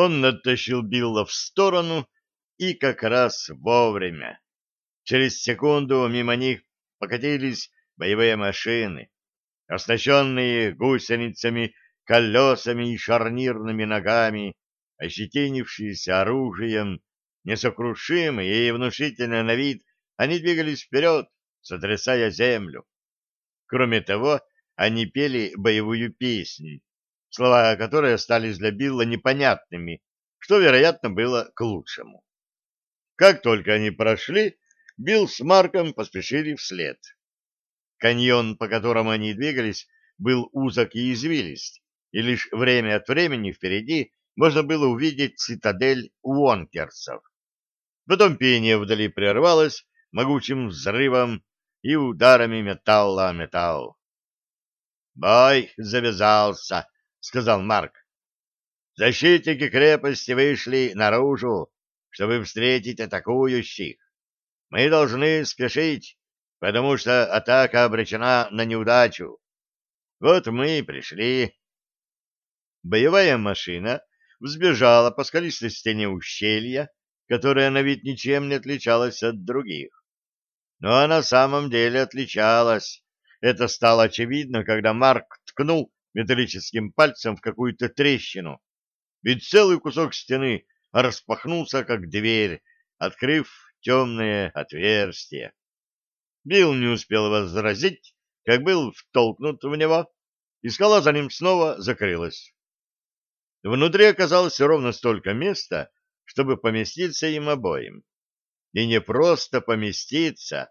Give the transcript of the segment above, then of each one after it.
Он оттащил Билла в сторону и как раз вовремя. Через секунду мимо них покатились боевые машины, оснащенные гусеницами, колесами и шарнирными ногами, ощетинившиеся оружием, несокрушимые и внушительные на вид, они двигались вперед, сотрясая землю. Кроме того, они пели боевую песню, слова которой остались для Билла непонятными, что, вероятно, было к лучшему. Как только они прошли, Билл с Марком поспешили вслед. Каньон, по которому они двигались, был узок и извилист, и лишь время от времени впереди можно было увидеть цитадель Уонкерсов. Потом пение вдали прервалось могучим взрывом и ударами металла о металл. «Бой завязался», — сказал Марк. «Защитники крепости вышли наружу, чтобы встретить атакующих. Мы должны спешить, потому что атака обречена на неудачу. Вот мы и пришли». Боевая машина взбежала по скалистой стене ущелья, которая на вид ничем не отличалась от других. Но на самом деле отличалась. Это стало очевидно, когда Марк ткнул металлическим пальцем в какую-то трещину. Ведь целый кусок стены распахнулся, как дверь, открыв темное отверстие. Билл не успел возразить, как был втолкнут в него, и скала за ним снова закрылась. Внутри оказалось ровно столько места, чтобы поместиться им обоим. И не просто поместиться,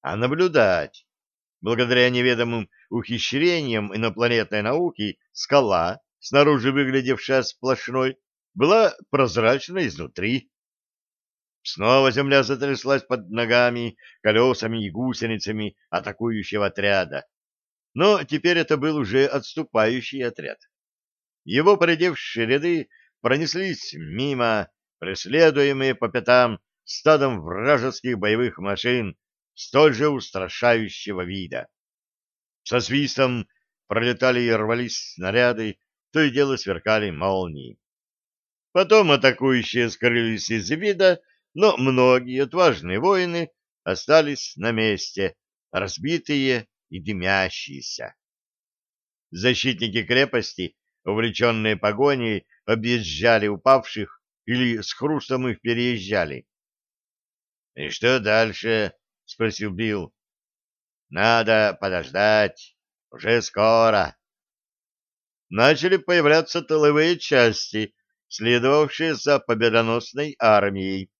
а наблюдать. Благодаря неведомым ухищрениям инопланетной науки скала, снаружи выглядевшая сплошной, была прозрачна изнутри. Снова земля затряслась под ногами, колесами и гусеницами атакующего отряда. Но теперь это был уже отступающий отряд. Его поредевшие ряды пронеслись мимо, преследуемые по пятам стадом вражеских боевых машин столь же устрашающего вида. Со свистом пролетали и рвались снаряды, то и дело сверкали молнии. Потом атакующие скрылись из вида, но многие отважные воины остались на месте, разбитые и дымящиеся. Защитники крепости, увлеченные погоней, объезжали упавших или с хрустом их переезжали. — И что дальше? — спросил Билл. — Надо подождать. Уже скоро. Начали появляться тыловые части, следовавшие за победоносной армией.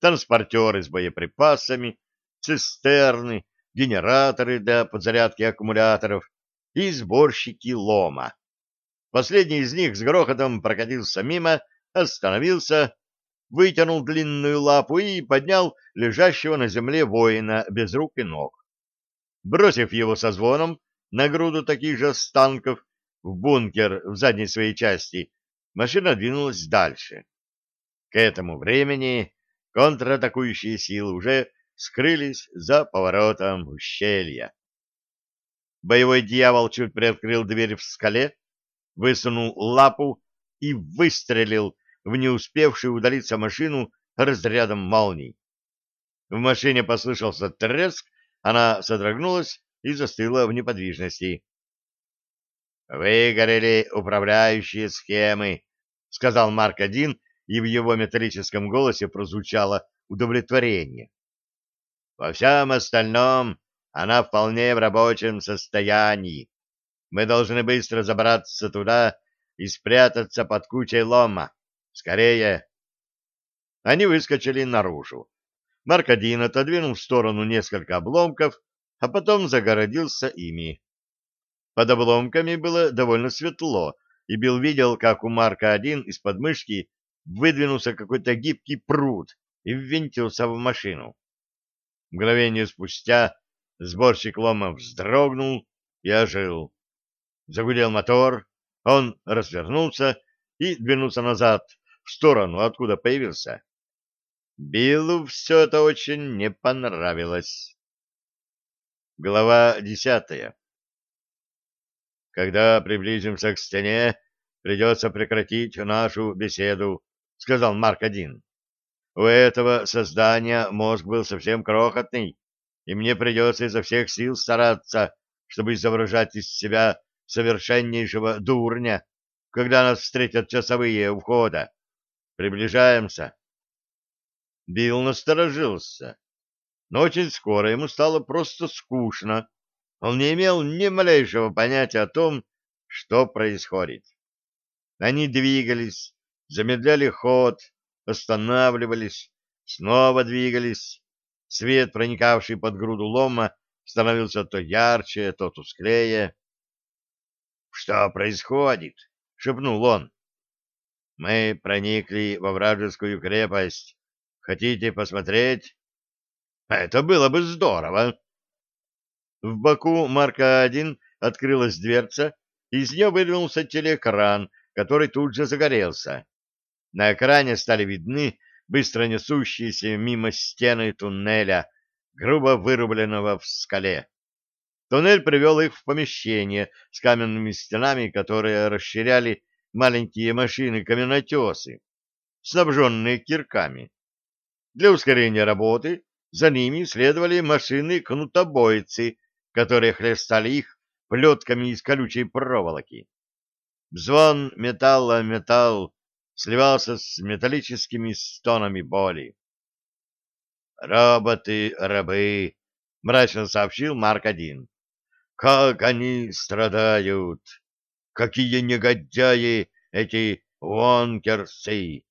Транспортеры с боеприпасами, цистерны, генераторы для подзарядки аккумуляторов и сборщики лома. Последний из них с грохотом прокатился мимо, остановился, вытянул длинную лапу и поднял лежащего на земле воина без рук и ног. Бросив его со звоном на груду таких же останков в бункер в задней своей части, машина двинулась дальше. К этому времени контратакующие силы уже скрылись за поворотом ущелья. Боевой дьявол чуть приоткрыл дверь в скале, высунул лапу и выстрелил в не успевшую удалиться машину разрядом молний. В машине послышался треск, она содрогнулась и застыла в неподвижности. «Выгорели управляющие схемы», — сказал Марк-1, и в его металлическом голосе прозвучало удовлетворение. «Во всем остальном она вполне в рабочем состоянии. Мы должны быстро забраться туда и спрятаться под кучей лома. Скорее!» Они выскочили наружу. Марк один отодвинул в сторону несколько обломков, а потом загородился ими. Под обломками было довольно светло, и Билл видел, как у Марка один из подмышки выдвинулся какой-то гибкий пруд и ввинтился в машину. Мгновение спустя сборщик лома вздрогнул и ожил. Загудел мотор, он развернулся и двинулся назад, в сторону, откуда появился. Биллу все это очень не понравилось. Глава десятая Когда приблизимся к стене, придется прекратить нашу беседу, — сказал Марк-1. У этого создания мозг был совсем крохотный, и мне придется изо всех сил стараться, чтобы изображать из себя совершеннейшего дурня, когда нас встретят часовые у входа. Приближаемся. Билл насторожился, но очень скоро ему стало просто скучно. Он не имел ни малейшего понятия о том, что происходит. Они двигались, замедляли ход, останавливались, снова двигались. Свет, проникавший под груду лома, становился то ярче, то тусклее. — Что происходит? — шепнул он. — Мы проникли во вражескую крепость. Хотите посмотреть? — Это было бы здорово. В боку Марка-1 открылась дверца, из нее выдвинулся телеэкран, который тут же загорелся. На экране стали видны быстро несущиеся мимо стены туннеля, грубо вырубленного в скале. Туннель привел их в помещение с каменными стенами, которые расширяли маленькие машины-каменотесы, снабженные кирками. Для ускорения работы за ними следовали машины-кнутобойцы, которые хлестали их плетками из колючей проволоки. Звон металла металл сливался с металлическими стонами боли. «Роботы-рабы», — мрачно сообщил Марк-1. «Как они страдают! Какие негодяи эти вонкерсы!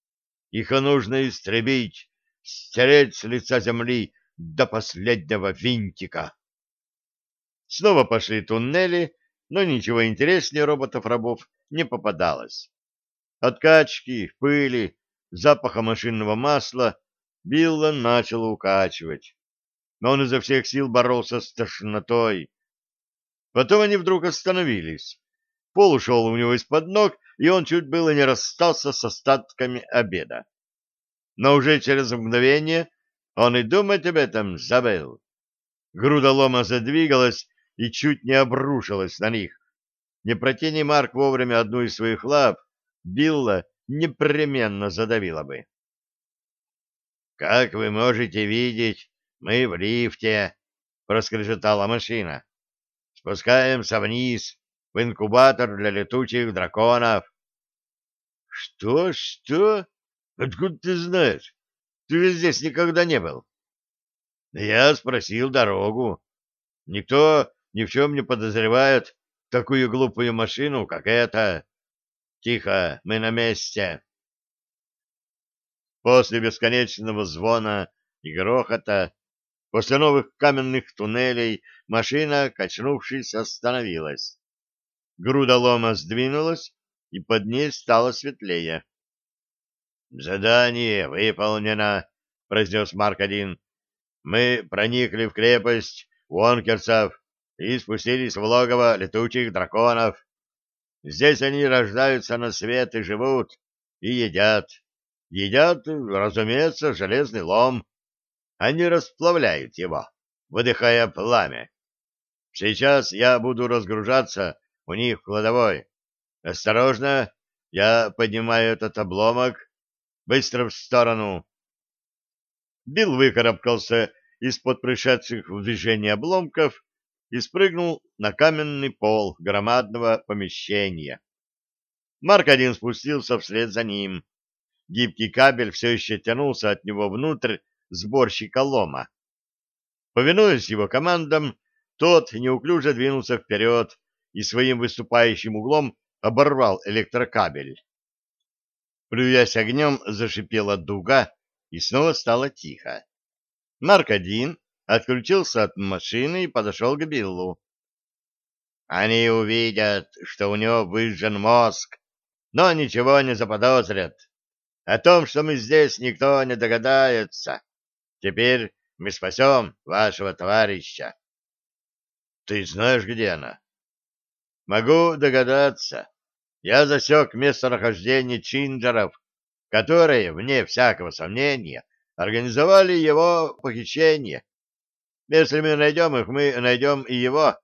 Их нужно истребить, стереть с лица земли до последнего винтика!» Снова пошли туннели, но ничего интереснее роботов-рабов не попадалось. От качки, пыли, запаха машинного масла Билла начало укачивать. Но он изо всех сил боролся с тошнотой. Потом они вдруг остановились. Пол ушел у него из-под ног, и он чуть было не расстался с остатками обеда. Но уже через мгновение он и думать об этом забыл. Груда лома задвигалась и чуть не обрушилась на них. Не протяни Марк вовремя одну из своих лап, Билла непременно задавила бы. «Как вы можете видеть, мы в лифте», — проскрежетала машина. «Спускаемся вниз, в инкубатор для летучих драконов». «Что? Что? Откуда ты знаешь? Ты же здесь никогда не был». Я спросил дорогу. Никто ни в чем не подозревает такую глупую машину, как эта. Тихо, мы на месте. После бесконечного звона и грохота, после новых каменных туннелей, машина, качнувшись, остановилась. Груда лома сдвинулась, и под ней стало светлее. «Задание выполнено», — произнес Марк-1. «Мы проникли в крепость Вонкерцев и спустились в логово летучих драконов. Здесь они рождаются на свет и живут, и едят. Едят, разумеется, железный лом. Они расплавляют его, выдыхая пламя. Сейчас я буду разгружаться у них в кладовой. Осторожно, я поднимаю этот обломок. Быстро в сторону. Билл выкарабкался из-под пришедших в движение обломков и спрыгнул на каменный пол громадного помещения. Марк один спустился вслед за ним. Гибкий кабель все еще тянулся от него внутрь сборщика лома. Повинуясь его командам, тот неуклюже двинулся вперед и своим выступающим углом оборвал электрокабель. Плюясь огнем, зашипела дуга, и снова стало тихо. Марк один отключился от машины и подошел к Биллу. Они увидят, что у него выжжен мозг, но ничего не заподозрят. О том, что мы здесь, никто не догадается. Теперь мы спасем вашего товарища. Ты знаешь, где она? Могу догадаться. Я засек местонахождение чинджеров, которые, вне всякого сомнения, организовали его похищение. Если мы найдем их, мы найдем и его.